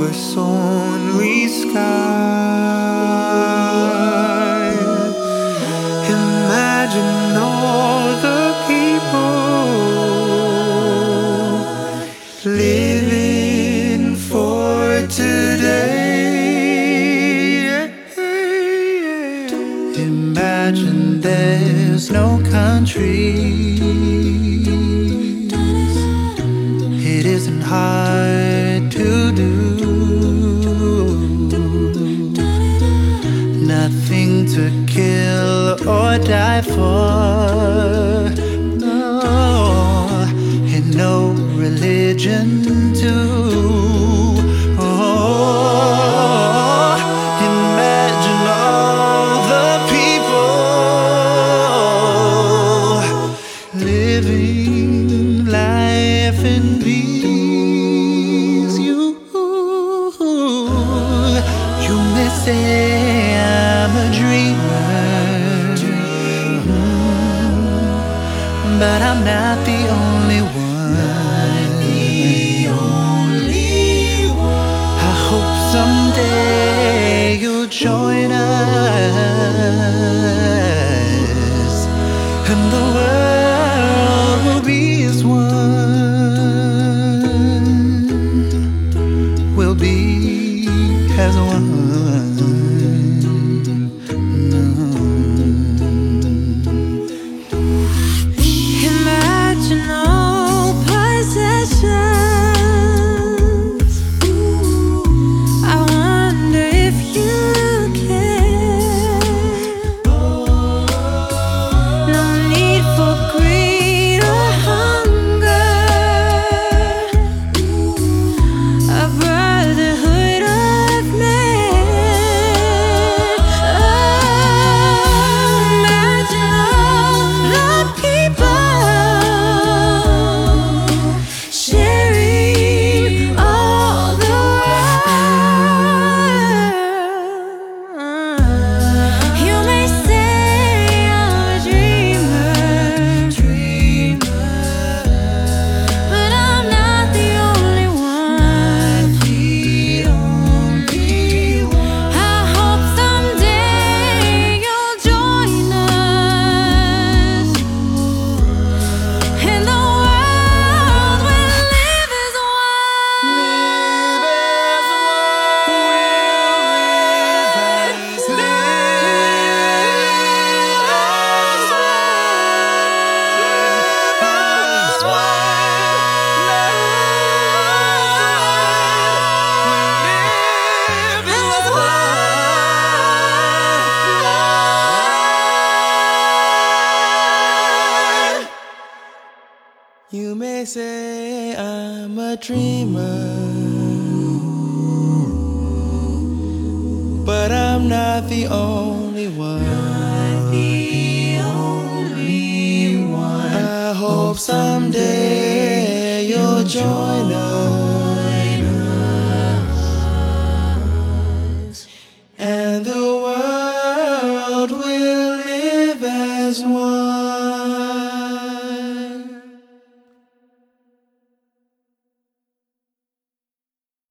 us only sky. Imagine all the people living for today. Imagine there's no country. It isn't hard for. No, oh, and no religion too. Oh, imagine all the people living life in peace. You, you but I'm not the only one. I hope someday you'll join us, and the a dreamer, but I'm not the only one. Not the only one. I hope someday you'll join us, and the world will live as one.